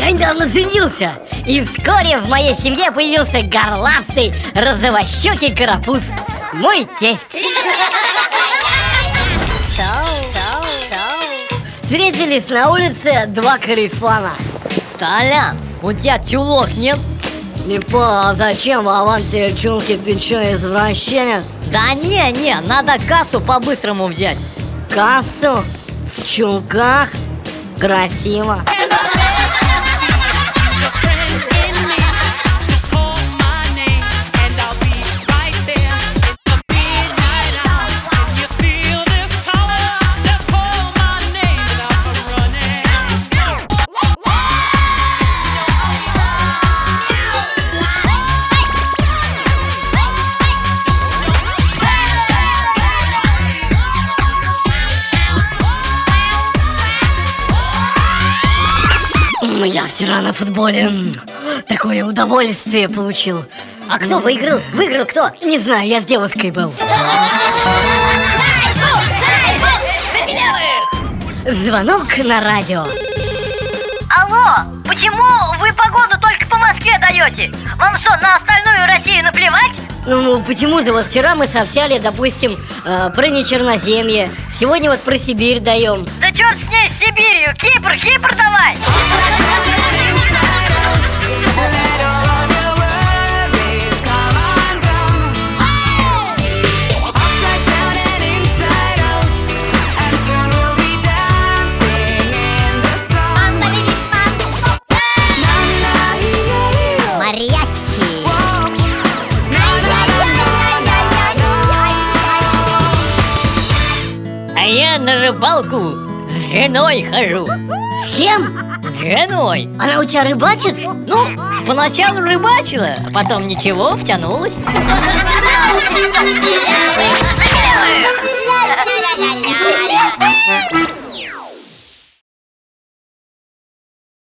недавно женился И вскоре в моей семье появился горластый розовощекий карапуз Мой тесть Встретились на улице два корефана Толян, у тебя чулок нет? Не понял, а зачем в аванте чулки? Ты чё, извращенец? Да не, не, надо кассу по-быстрому взять Кассу? В чулках? Красиво Я вчера на футболе такое удовольствие получил А кто выиграл? Выиграл кто? Не знаю, я с девушкой был Звонок на радио Алло, почему вы погоду только по Москве даете? Вам что, на остальную Россию наплевать? Ну, почему же вот вчера мы сообщали, допустим, э, про нечерноземье Сегодня вот про Сибирь даем Да черт с ней, с Сибирью! Кипр, Кипр давай! А я на рыбалку с женой хожу С кем? С женой Она у тебя рыбачит? Ну, поначалу рыбачила, а потом ничего, втянулась